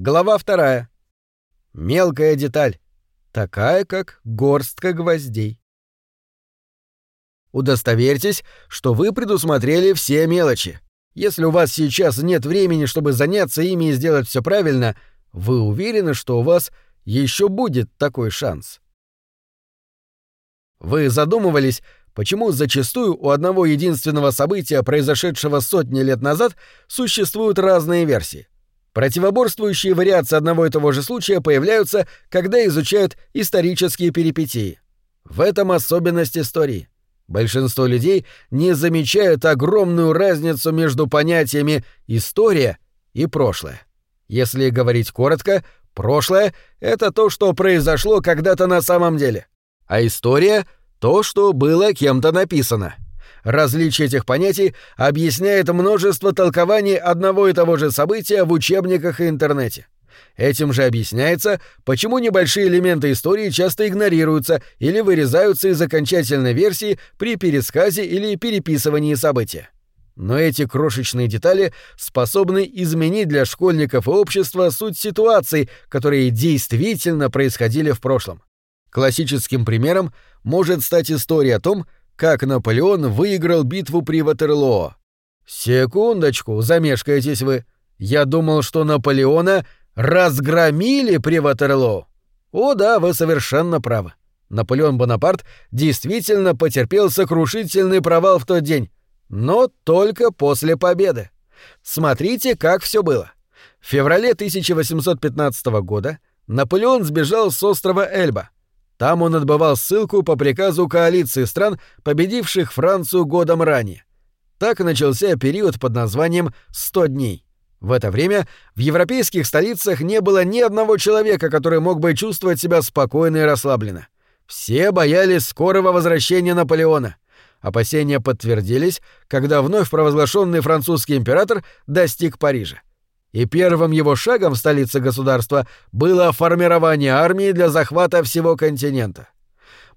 Глава вторая. Мелкая деталь. Такая, как горстка гвоздей. Удостоверьтесь, что вы предусмотрели все мелочи. Если у вас сейчас нет времени, чтобы заняться ими и сделать все правильно, вы уверены, что у вас еще будет такой шанс? Вы задумывались, почему зачастую у одного единственного события, произошедшего сотни лет назад, существуют разные версии? Противоборствующие вариации одного и того же случая появляются, когда изучают исторические перипетии. В этом особенность истории. Большинство людей не замечают огромную разницу между понятиями «история» и «прошлое». Если говорить коротко, прошлое — это то, что произошло когда-то на самом деле, а история — то, что было кем-то написано. Различие этих понятий объясняет множество толкований одного и того же события в учебниках и интернете. Этим же объясняется, почему небольшие элементы истории часто игнорируются или вырезаются из окончательной версии при пересказе или переписывании события. Но эти крошечные детали способны изменить для школьников и общества суть ситуаций, которые действительно происходили в прошлом. Классическим примером может стать история о том, как Наполеон выиграл битву при Ватерлоо. Секундочку, замешкаетесь вы. Я думал, что Наполеона разгромили при Ватерлоо. О да, вы совершенно правы. Наполеон Бонапарт действительно потерпел сокрушительный провал в тот день, но только после победы. Смотрите, как все было. В феврале 1815 года Наполеон сбежал с острова Эльба. Там он отбывал ссылку по приказу коалиции стран, победивших Францию годом ранее. Так начался период под названием «100 дней». В это время в европейских столицах не было ни одного человека, который мог бы чувствовать себя спокойно и расслабленно. Все боялись скорого возвращения Наполеона. Опасения подтвердились, когда вновь провозглашенный французский император достиг Парижа. И первым его шагом в столице государства было формирование армии для захвата всего континента.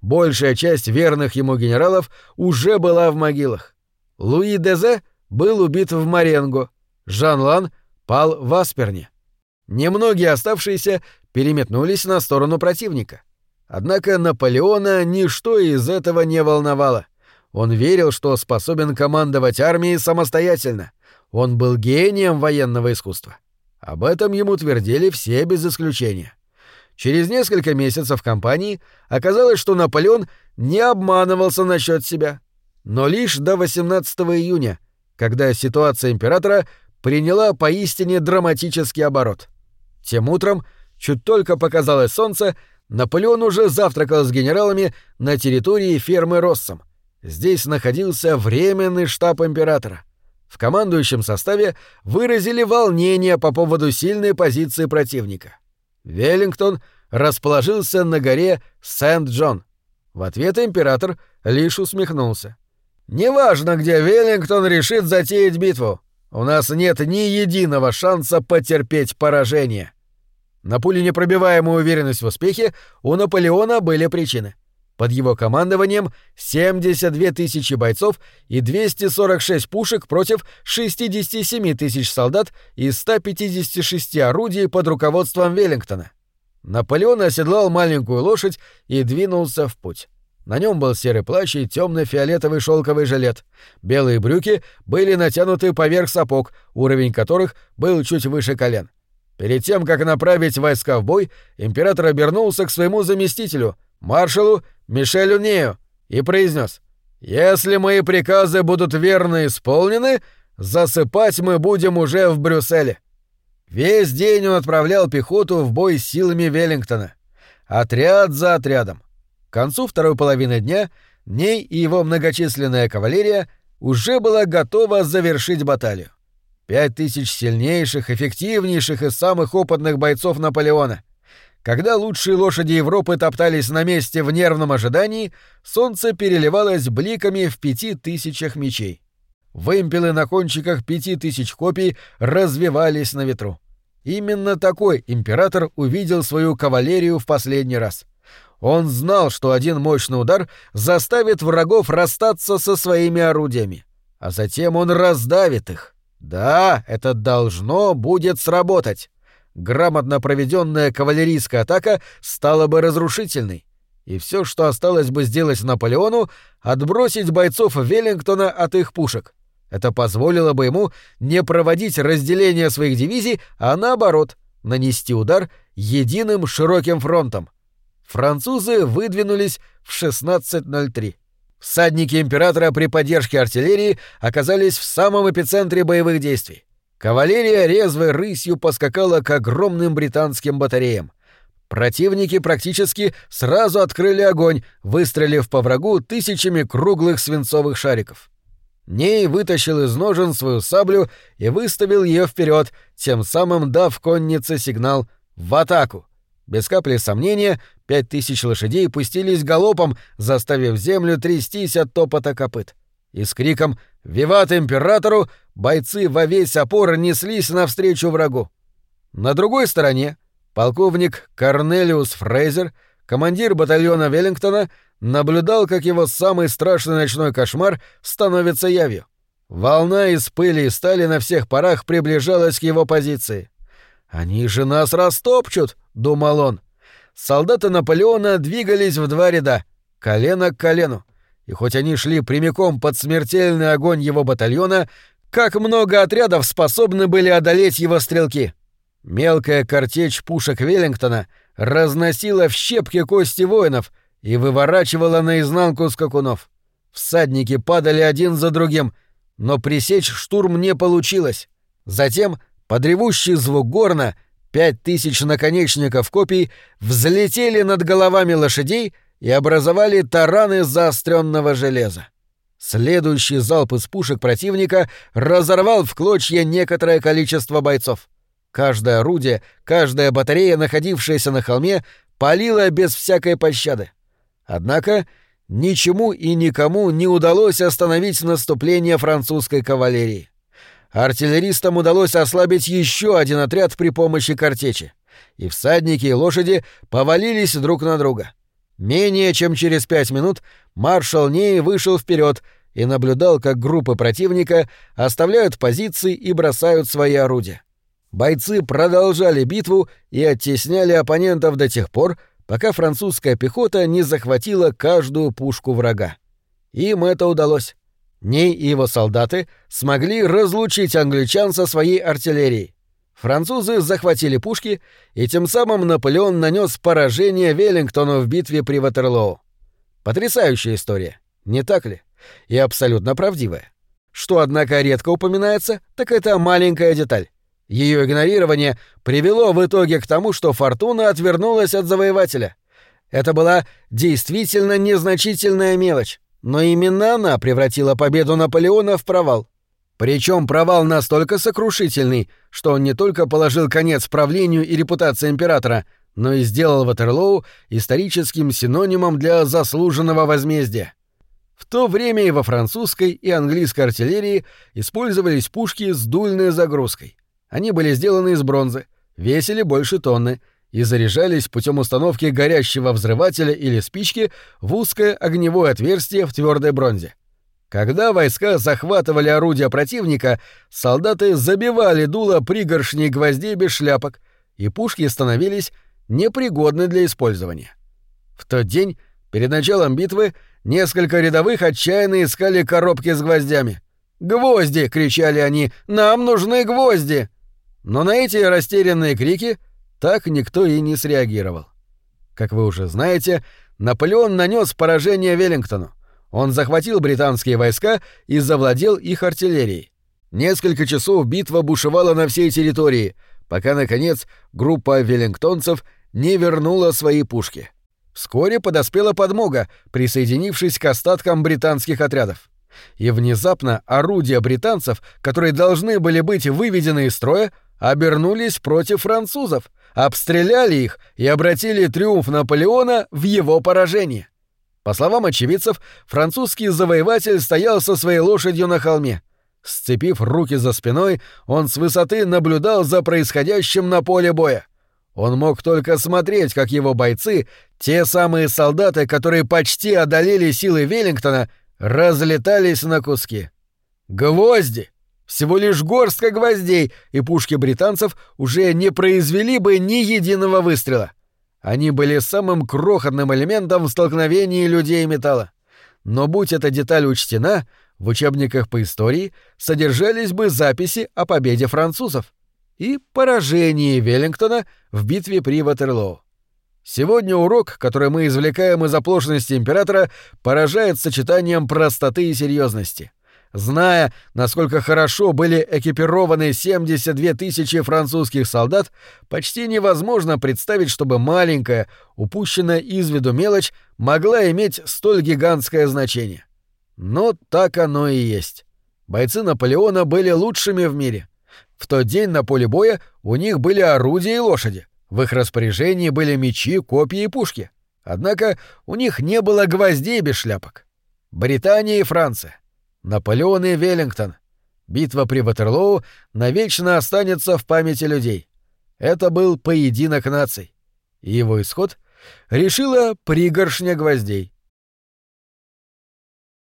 Большая часть верных ему генералов уже была в могилах. Луи Дезе был убит в Маренго, Жан Лан пал в Асперне. Немногие оставшиеся переметнулись на сторону противника. Однако Наполеона ничто из этого не волновало. Он верил, что способен командовать армией самостоятельно. Он был гением военного искусства. Об этом ему твердили все без исключения. Через несколько месяцев кампании оказалось, что Наполеон не обманывался насчет себя. Но лишь до 18 июня, когда ситуация императора приняла поистине драматический оборот. Тем утром, чуть только показалось солнце, Наполеон уже завтракал с генералами на территории фермы Россом. Здесь находился временный штаб императора. В командующем составе выразили волнение по поводу сильной позиции противника. Веллингтон расположился на горе Сент-Джон. В ответ император лишь усмехнулся. «Неважно, где Веллингтон решит затеять битву. У нас нет ни единого шанса потерпеть поражение. На пуленепробиваемую уверенность в успехе у Наполеона были причины. Под его командованием 72 тысячи бойцов и 246 пушек против 67 тысяч солдат и 156 орудий под руководством Веллингтона. Наполеон оседлал маленькую лошадь и двинулся в путь. На нем был серый плащ и темно-фиолетовый шелковый жилет. Белые брюки были натянуты поверх сапог, уровень которых был чуть выше колен. Перед тем, как направить войска в бой, император обернулся к своему заместителю, маршалу Мишелю Нею, и произнес: «Если мои приказы будут верно исполнены, засыпать мы будем уже в Брюсселе». Весь день он отправлял пехоту в бой с силами Веллингтона. Отряд за отрядом. К концу второй половины дня Ней и его многочисленная кавалерия уже была готова завершить баталию. Пять тысяч сильнейших, эффективнейших и самых опытных бойцов Наполеона. Когда лучшие лошади Европы топтались на месте в нервном ожидании, солнце переливалось бликами в пяти тысячах мечей. Вымпелы на кончиках пяти тысяч копий развивались на ветру. Именно такой император увидел свою кавалерию в последний раз. Он знал, что один мощный удар заставит врагов расстаться со своими орудиями, а затем он раздавит их. Да, это должно будет сработать. Грамотно проведенная кавалерийская атака стала бы разрушительной. И все, что осталось бы сделать Наполеону, отбросить бойцов Веллингтона от их пушек. Это позволило бы ему не проводить разделение своих дивизий, а наоборот, нанести удар единым широким фронтом. Французы выдвинулись в 16.03. Всадники императора при поддержке артиллерии оказались в самом эпицентре боевых действий. Кавалерия резвой рысью поскакала к огромным британским батареям. Противники практически сразу открыли огонь, выстрелив по врагу тысячами круглых свинцовых шариков. Ней вытащил из ножен свою саблю и выставил ее вперед, тем самым дав коннице сигнал «в атаку». Без капли сомнения, пять тысяч лошадей пустились галопом, заставив землю трястись от топота копыт. И с криком «Виват императору!» Бойцы во весь опор неслись навстречу врагу. На другой стороне полковник Корнелиус Фрейзер, командир батальона Веллингтона, наблюдал, как его самый страшный ночной кошмар становится явью. Волна из пыли и стали на всех парах приближалась к его позиции. «Они же нас растопчут!» — думал он. Солдаты Наполеона двигались в два ряда, колено к колену. И хоть они шли прямиком под смертельный огонь его батальона, как много отрядов способны были одолеть его стрелки. Мелкая картечь пушек Веллингтона разносила в щепки кости воинов и выворачивала наизнанку скакунов. Всадники падали один за другим, но пресечь штурм не получилось. Затем, под ревущий звук горна, пять тысяч наконечников копий взлетели над головами лошадей и образовали тараны заостренного железа. Следующий залп из пушек противника разорвал в клочья некоторое количество бойцов. Каждое орудие, каждая батарея, находившаяся на холме, палила без всякой пощады. Однако ничему и никому не удалось остановить наступление французской кавалерии. Артиллеристам удалось ослабить еще один отряд при помощи картечи, и всадники и лошади повалились друг на друга. Менее чем через пять минут маршал Ней вышел вперед и наблюдал, как группы противника оставляют позиции и бросают свои орудия. Бойцы продолжали битву и оттесняли оппонентов до тех пор, пока французская пехота не захватила каждую пушку врага. Им это удалось. Ней и его солдаты смогли разлучить англичан со своей артиллерией. Французы захватили пушки, и тем самым Наполеон нанес поражение Веллингтону в битве при Ватерлоу. Потрясающая история, не так ли? И абсолютно правдивая. Что, однако, редко упоминается, так это маленькая деталь. Ее игнорирование привело в итоге к тому, что Фортуна отвернулась от завоевателя. Это была действительно незначительная мелочь, но именно она превратила победу Наполеона в провал. Причем провал настолько сокрушительный, что он не только положил конец правлению и репутации императора, но и сделал Ватерлоу историческим синонимом для заслуженного возмездия. В то время и во французской, и английской артиллерии использовались пушки с дульной загрузкой. Они были сделаны из бронзы, весили больше тонны и заряжались путем установки горящего взрывателя или спички в узкое огневое отверстие в твердой бронзе. Когда войска захватывали орудия противника, солдаты забивали дуло пригоршней гвоздей без шляпок, и пушки становились непригодны для использования. В тот день, перед началом битвы, несколько рядовых отчаянно искали коробки с гвоздями. «Гвозди!» — кричали они. «Нам нужны гвозди!» Но на эти растерянные крики так никто и не среагировал. Как вы уже знаете, Наполеон нанес поражение Веллингтону. Он захватил британские войска и завладел их артиллерией. Несколько часов битва бушевала на всей территории, пока, наконец, группа веллингтонцев не вернула свои пушки. Вскоре подоспела подмога, присоединившись к остаткам британских отрядов. И внезапно орудия британцев, которые должны были быть выведены из строя, обернулись против французов, обстреляли их и обратили триумф Наполеона в его поражение. По словам очевидцев, французский завоеватель стоял со своей лошадью на холме. Сцепив руки за спиной, он с высоты наблюдал за происходящим на поле боя. Он мог только смотреть, как его бойцы, те самые солдаты, которые почти одолели силы Веллингтона, разлетались на куски. Гвозди! Всего лишь горстка гвоздей, и пушки британцев уже не произвели бы ни единого выстрела. Они были самым крохотным элементом в столкновении людей и металла. Но будь эта деталь учтена, в учебниках по истории содержались бы записи о победе французов и поражении Веллингтона в битве при Ватерлоу. Сегодня урок, который мы извлекаем из оплошности императора, поражает сочетанием простоты и серьезности. Зная, насколько хорошо были экипированы 72 тысячи французских солдат, почти невозможно представить, чтобы маленькая, упущенная из виду мелочь могла иметь столь гигантское значение. Но так оно и есть. Бойцы Наполеона были лучшими в мире. В тот день на поле боя у них были орудия и лошади. В их распоряжении были мечи, копья и пушки. Однако у них не было гвоздей без шляпок. Британия и Франция. Наполеон и Веллингтон. Битва при Ватерлоу навечно останется в памяти людей. Это был поединок наций. И его исход решила пригоршня гвоздей.